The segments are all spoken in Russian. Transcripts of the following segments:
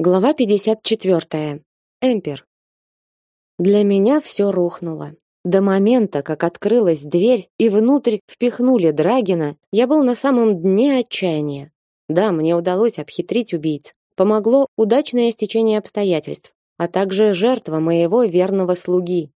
Глава 54. Эмпер. Для меня все рухнуло. До момента, как открылась дверь и внутрь впихнули Драгина, я был на самом дне отчаяния. Да, мне удалось обхитрить убийц. Помогло удачное стечение обстоятельств, а также жертва моего верного слуги.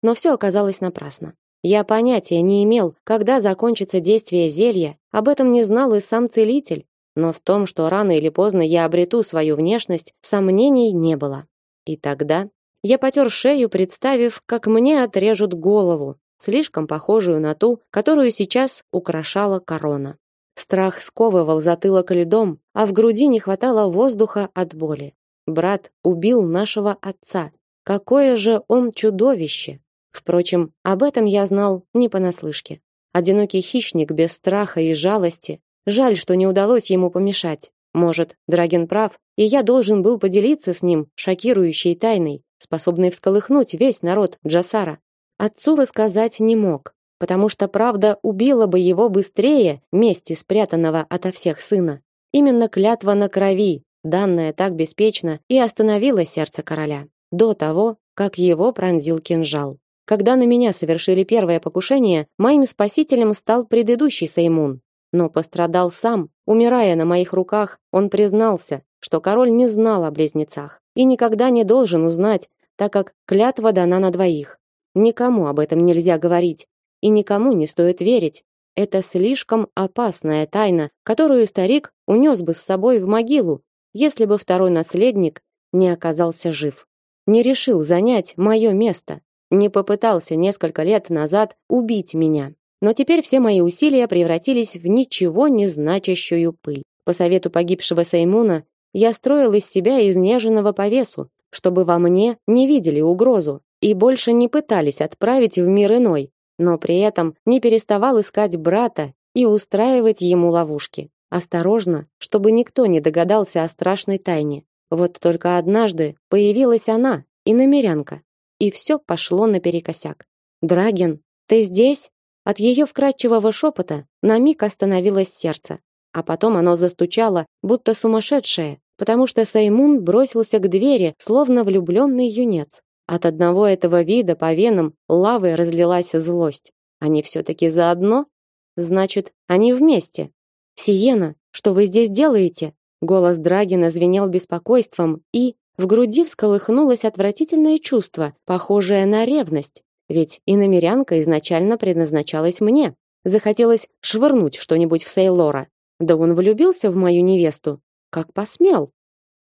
Но все оказалось напрасно. Я понятия не имел, когда закончится действие зелья, об этом не знал и сам целитель, но в том, что рано или поздно я обрету свою внешность, сомнений не было. И тогда я потер шею, представив, как мне отрежут голову, слишком похожую на ту, которую сейчас украшала корона. Страх сковывал затылок льдом, а в груди не хватало воздуха от боли. Брат убил нашего отца. Какое же он чудовище! Впрочем, об этом я знал не понаслышке. Одинокий хищник без страха и жалости, Жаль, что не удалось ему помешать. Может, Драген прав, и я должен был поделиться с ним шокирующей тайной, способной всколыхнуть весь народ Джасара. Отцу рассказать не мог, потому что правда убила бы его быстрее мести спрятанного ото всех сына. Именно клятва на крови, данная так беспечно, и остановила сердце короля до того, как его пронзил кинжал. Когда на меня совершили первое покушение, моим спасителем стал предыдущий Саймун, но пострадал сам. Умирая на моих руках, он признался, что король не знал о близнецах и никогда не должен узнать, так как клятва дана на двоих. Никому об этом нельзя говорить, и никому не стоит верить. Это слишком опасная тайна, которую старик унес бы с собой в могилу, если бы второй наследник не оказался жив. Не решил занять мое место, не попытался несколько лет назад убить меня. Но теперь все мои усилия превратились в ничего не значащую пыль. По совету погибшего Саймуна я строил из себя изнеженного по весу, чтобы во мне не видели угрозу и больше не пытались отправить в мир иной, но при этом не переставал искать брата и устраивать ему ловушки. Осторожно, чтобы никто не догадался о страшной тайне. Вот только однажды появилась она, и намерянка, и все пошло наперекосяк. Драген, ты здесь? От ее вкрадчивого шепота на миг остановилось сердце, а потом оно застучало, будто сумасшедшее, потому что Саймун бросился к двери, словно влюбленный юнец. От одного этого вида по венам лавой разлилась злость. Они все-таки заодно? Значит, они вместе. «Сиена, что вы здесь делаете?» Голос Драгина звенел беспокойством, и в груди всколыхнулось отвратительное чувство, похожее на ревность. Ведь иномерянка изначально предназначалась мне. Захотелось швырнуть что-нибудь в Сейлора. Да он влюбился в мою невесту. Как посмел?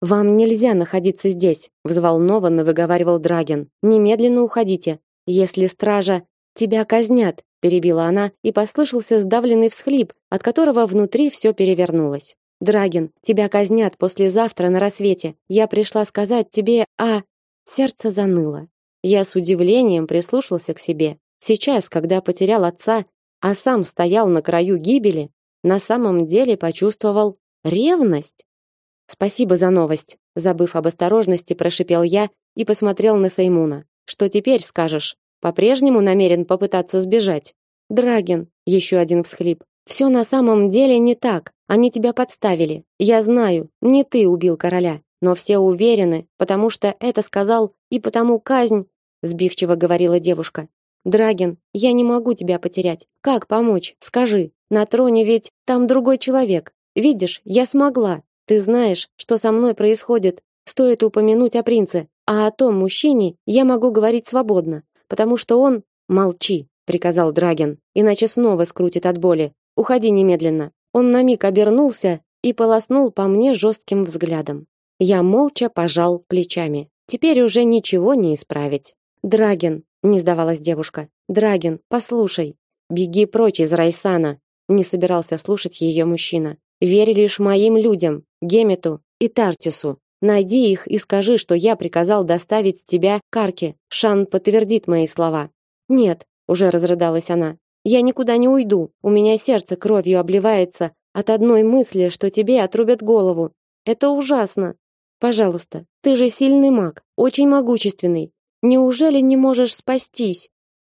Вам нельзя находиться здесь, взволнованно выговаривал Драген. Немедленно уходите. Если стража тебя казнят, перебила она, и послышался сдавленный всхлип, от которого внутри все перевернулось. Драген, тебя казнят послезавтра на рассвете. Я пришла сказать тебе, а сердце заныло. Я с удивлением прислушался к себе. Сейчас, когда потерял отца, а сам стоял на краю гибели, на самом деле почувствовал ревность. Спасибо за новость, забыв об осторожности, прошипел я и посмотрел на Саймуна. Что теперь скажешь? По-прежнему намерен попытаться сбежать? Драген, еще один всхлип. Все на самом деле не так. Они тебя подставили. Я знаю, не ты убил короля но все уверены, потому что это сказал и потому казнь, сбивчиво говорила девушка. Драген, я не могу тебя потерять. Как помочь? Скажи. На троне ведь там другой человек. Видишь, я смогла. Ты знаешь, что со мной происходит. Стоит упомянуть о принце, а о том мужчине я могу говорить свободно, потому что он молчи, приказал Драген, иначе снова скрутит от боли. Уходи немедленно. Он на миг обернулся и полоснул по мне жестким взглядом. Я молча пожал плечами. Теперь уже ничего не исправить. Драген, не сдавалась девушка. Драген, послушай. Беги прочь из Райсана. Не собирался слушать ее мужчина. Верь лишь моим людям, Гемету и Тартису. Найди их и скажи, что я приказал доставить тебя к Арке. Шан подтвердит мои слова. Нет, уже разрыдалась она. Я никуда не уйду. У меня сердце кровью обливается от одной мысли, что тебе отрубят голову. Это ужасно. Пожалуйста, ты же сильный маг, очень могущественный. Неужели не можешь спастись?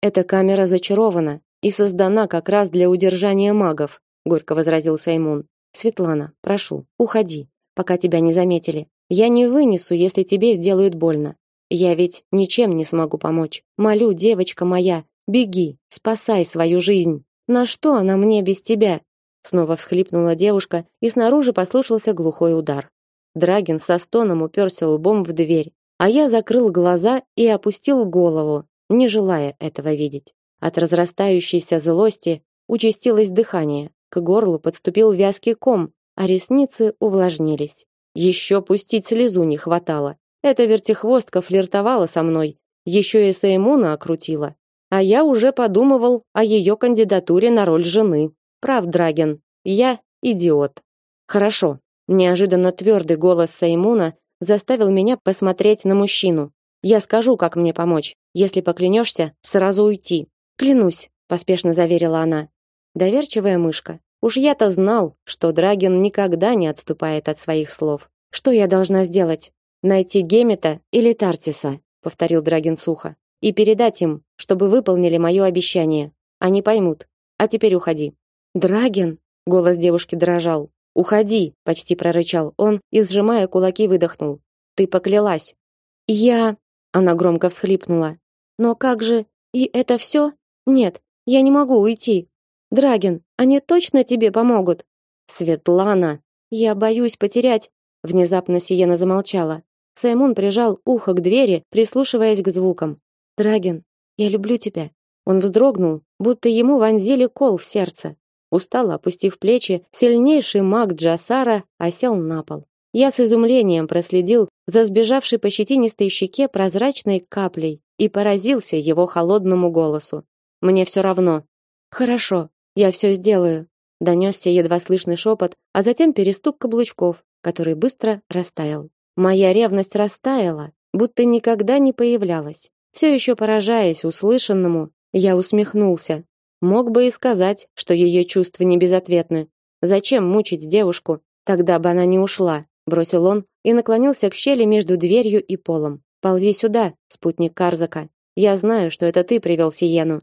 Эта камера зачарована и создана как раз для удержания магов, горько возразил Саймон. Светлана, прошу, уходи, пока тебя не заметили. Я не вынесу, если тебе сделают больно. Я ведь ничем не смогу помочь. Молю, девочка моя, беги, спасай свою жизнь. На что она мне без тебя? Снова всхлипнула девушка, и снаружи послышался глухой удар. Драгин со стоном уперся лбом в дверь, а я закрыл глаза и опустил голову, не желая этого видеть. От разрастающейся злости участилось дыхание, к горлу подступил вязкий ком, а ресницы увлажнились. Еще пустить слезу не хватало. Эта вертихвостка флиртовала со мной, еще и Сеймуна окрутила. А я уже подумывал о ее кандидатуре на роль жены. Прав, Драген, я идиот. Хорошо. Неожиданно твердый голос Сеймуна заставил меня посмотреть на мужчину. Я скажу, как мне помочь. Если поклянешься, сразу уйти. Клянусь, поспешно заверила она. Доверчивая мышка. Уж я-то знал, что Драген никогда не отступает от своих слов. Что я должна сделать? Найти Гемета или Тартиса, повторил Драген сухо, и передать им, чтобы выполнили мое обещание. Они поймут. А теперь уходи. Драген, голос девушки дрожал. Уходи, почти прорычал он и сжимая кулаки выдохнул. Ты поклялась. Я, она громко всхлипнула. Но как же? И это все? Нет, я не могу уйти. Драген, они точно тебе помогут? Светлана, я боюсь потерять. Внезапно Сиена замолчала. Саймон прижал ухо к двери, прислушиваясь к звукам. Драген, я люблю тебя. Он вздрогнул, будто ему вонзили кол в сердце. Устало опустив плечи, сильнейший маг Джасара осел на пол. Я с изумлением проследил за сбежавшей по щетинистой щеке прозрачной каплей и поразился его холодному голосу. Мне все равно. Хорошо, я все сделаю. Донесся едва слышный шепот, а затем перестук каблучков, который быстро растаял. Моя ревность растаяла, будто никогда не появлялась. Все еще поражаясь услышанному, я усмехнулся. Мог бы и сказать, что ее чувства не безответны. Зачем мучить девушку? Тогда бы она не ушла, бросил он и наклонился к щели между дверью и полом. Ползи сюда, спутник Карзака. Я знаю, что это ты привел Сиену.